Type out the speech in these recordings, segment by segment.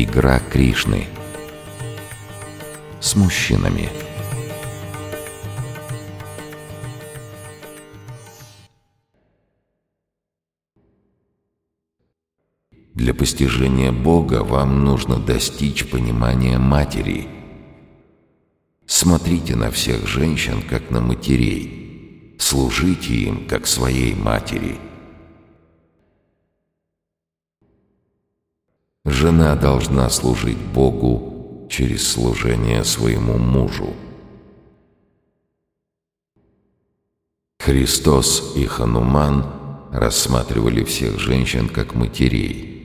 Игра Кришны С мужчинами Для постижения Бога вам нужно достичь понимания матери. Смотрите на всех женщин, как на матерей. Служите им, как своей матери. Жена должна служить Богу через служение своему мужу. Христос и Хануман рассматривали всех женщин как матерей –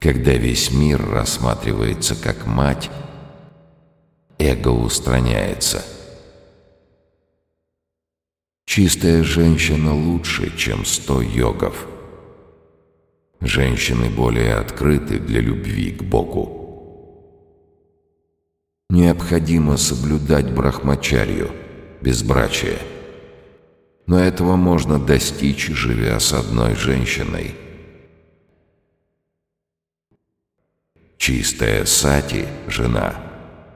Когда весь мир рассматривается как мать, эго устраняется. Чистая женщина лучше, чем сто йогов. Женщины более открыты для любви к Богу. Необходимо соблюдать брахмачарью, безбрачие. Но этого можно достичь, живя с одной женщиной – Чистая сати, жена,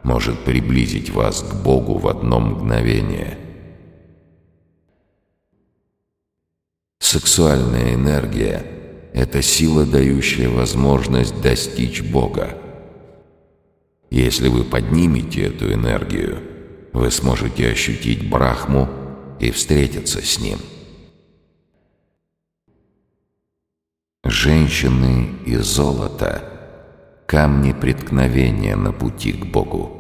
может приблизить вас к Богу в одно мгновение. Сексуальная энергия — это сила, дающая возможность достичь Бога. Если вы поднимете эту энергию, вы сможете ощутить Брахму и встретиться с Ним. Женщины и золото — камни преткновения на пути к Богу.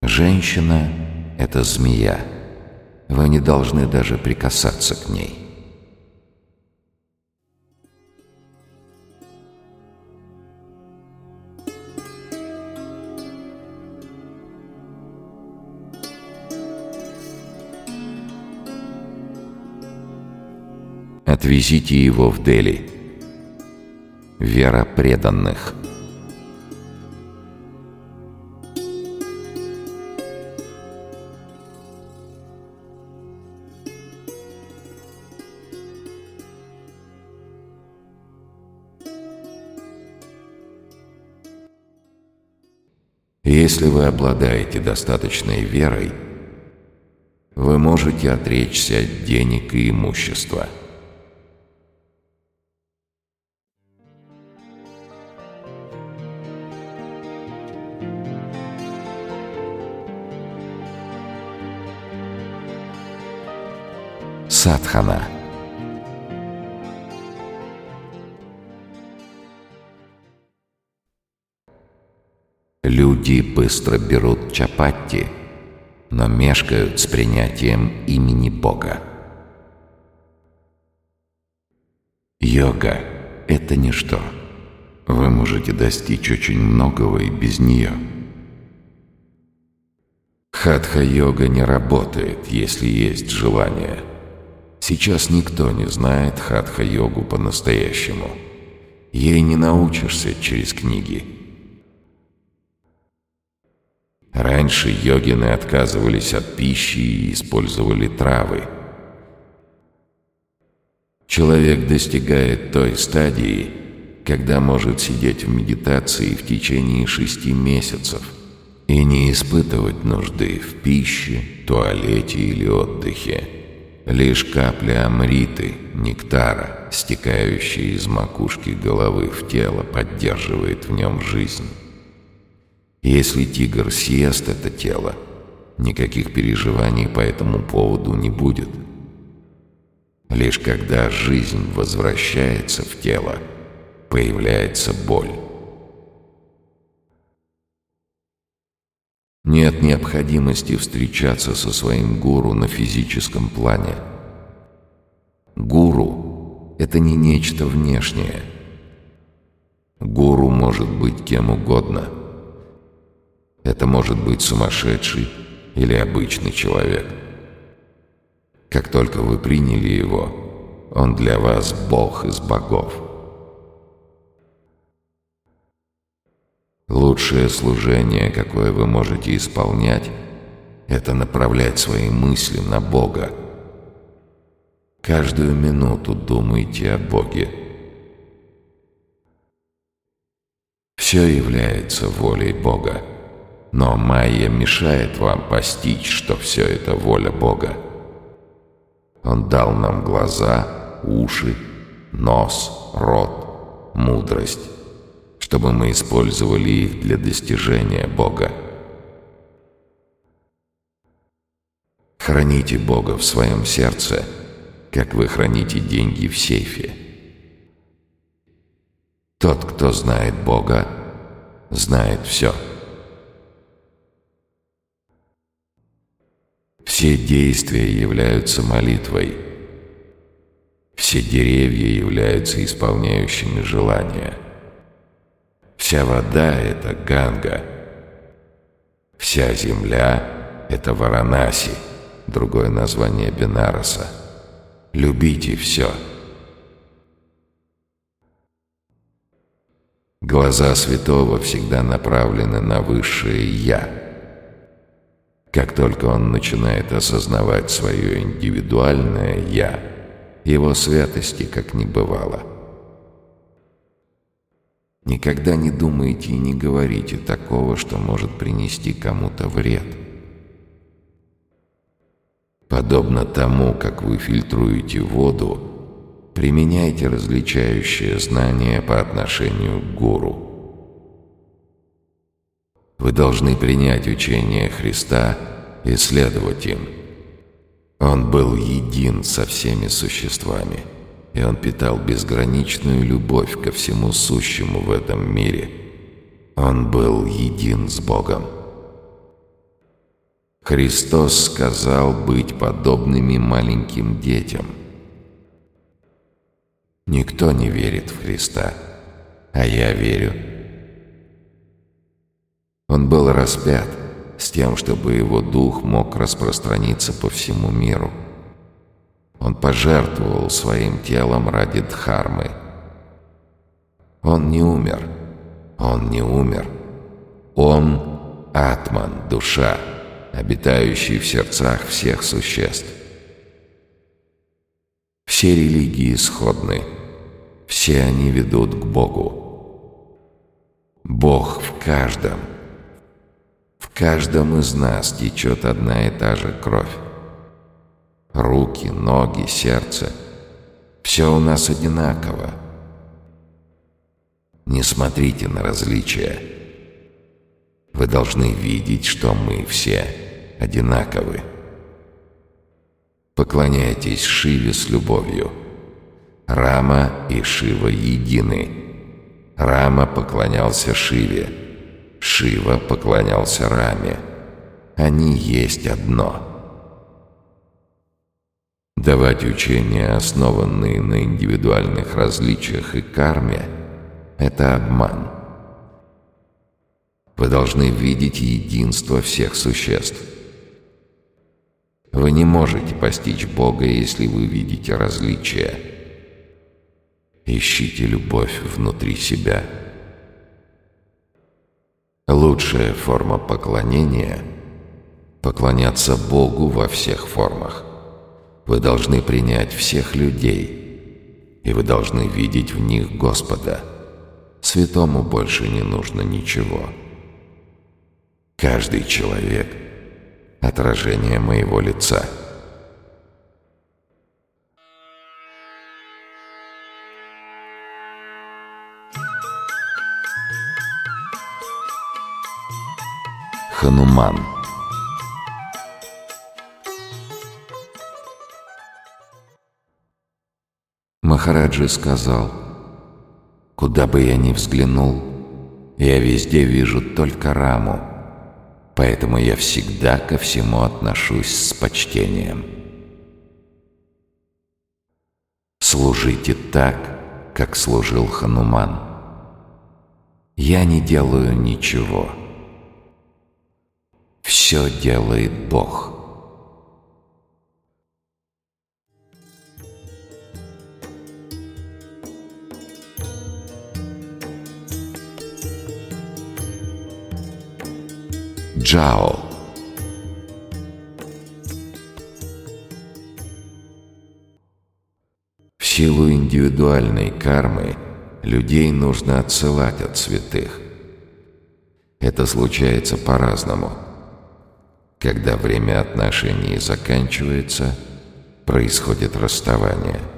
Женщина — это змея. Вы не должны даже прикасаться к ней. Отвезите его в Дели вера преданных. Если вы обладаете достаточной верой, вы можете отречься от денег и имущества – Садхана. Люди быстро берут чапатти, но мешкают с принятием имени Бога. Йога — это ничто. Вы можете достичь очень многого и без нее. Хатха-йога не работает, если есть желание — Сейчас никто не знает хатха-йогу по-настоящему. Ей не научишься через книги. Раньше йогины отказывались от пищи и использовали травы. Человек достигает той стадии, когда может сидеть в медитации в течение шести месяцев и не испытывать нужды в пище, туалете или отдыхе. Лишь капля амриты, нектара, стекающая из макушки головы в тело, поддерживает в нем жизнь. Если тигр съест это тело, никаких переживаний по этому поводу не будет. Лишь когда жизнь возвращается в тело, появляется боль. Нет необходимости встречаться со своим гуру на физическом плане. Гуру — это не нечто внешнее. Гуру может быть кем угодно. Это может быть сумасшедший или обычный человек. Как только вы приняли его, он для вас Бог из богов. Лучшее служение, какое вы можете исполнять, это направлять свои мысли на Бога. Каждую минуту думайте о Боге. Все является волей Бога, но майя мешает вам постичь, что все это воля Бога. Он дал нам глаза, уши, нос, рот, мудрость, чтобы мы использовали их для достижения Бога. Храните Бога в своем сердце, как вы храните деньги в сейфе. Тот, кто знает Бога, знает все. Все действия являются молитвой. Все деревья являются исполняющими желания. Вся вода — это Ганга. Вся земля — это Варанаси, другое название Бенараса. Любите все. Глаза святого всегда направлены на высшее «Я». Как только он начинает осознавать свое индивидуальное «Я», его святости как не бывало — Никогда не думайте и не говорите такого, что может принести кому-то вред. Подобно тому, как вы фильтруете воду, применяйте различающее знание по отношению к гуру. Вы должны принять учение Христа и следовать им. Он был един со всеми существами – и он питал безграничную любовь ко всему сущему в этом мире. Он был един с Богом. Христос сказал быть подобными маленьким детям. Никто не верит в Христа, а я верю. Он был распят с тем, чтобы его дух мог распространиться по всему миру. Он пожертвовал своим телом ради Дхармы. Он не умер. Он не умер. Он — Атман, душа, обитающий в сердцах всех существ. Все религии сходны. Все они ведут к Богу. Бог в каждом. В каждом из нас течет одна и та же кровь. Руки, ноги, сердце. Все у нас одинаково. Не смотрите на различия. Вы должны видеть, что мы все одинаковы. Поклоняйтесь Шиве с любовью. Рама и Шива едины. Рама поклонялся Шиве. Шива поклонялся Раме. Они есть одно — Давать учения, основанные на индивидуальных различиях и карме, это обман. Вы должны видеть единство всех существ. Вы не можете постичь Бога, если вы видите различия. Ищите любовь внутри себя. Лучшая форма поклонения — поклоняться Богу во всех формах. Вы должны принять всех людей, и вы должны видеть в них Господа. Святому больше не нужно ничего. Каждый человек — отражение моего лица. Хануман Махараджи сказал, «Куда бы я ни взглянул, я везде вижу только раму, поэтому я всегда ко всему отношусь с почтением. Служите так, как служил Хануман. Я не делаю ничего. Все делает Бог». Джао. силу индивидуальной кармы людей нужно отсылать от святых. Это случается по-разному. Когда время отношений заканчивается, происходит расставание –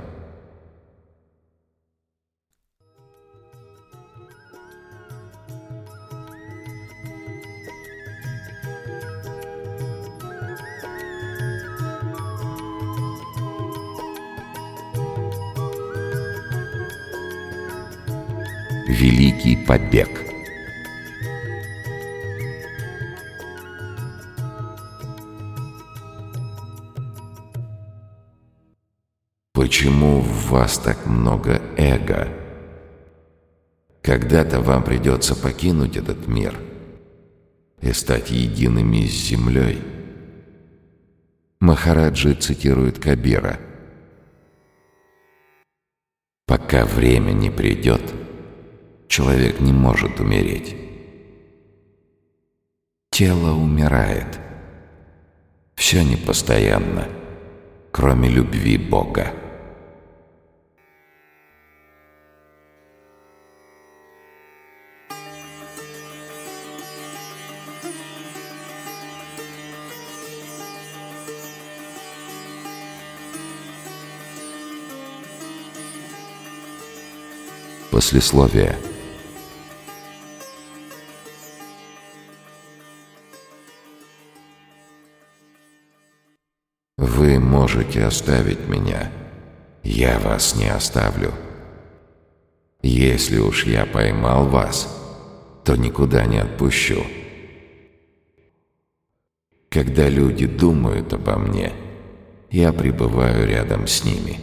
Великий побег. Почему в вас так много эго? Когда-то вам придется покинуть этот мир и стать едиными с землей. Махараджи цитирует Кабира. «Пока время не придет, человек не может умереть. Тело умирает. Все непостоянно, кроме любви Бога. Послесловие – можете оставить меня. Я вас не оставлю. Если уж я поймал вас, то никуда не отпущу. Когда люди думают обо мне, я пребываю рядом с ними.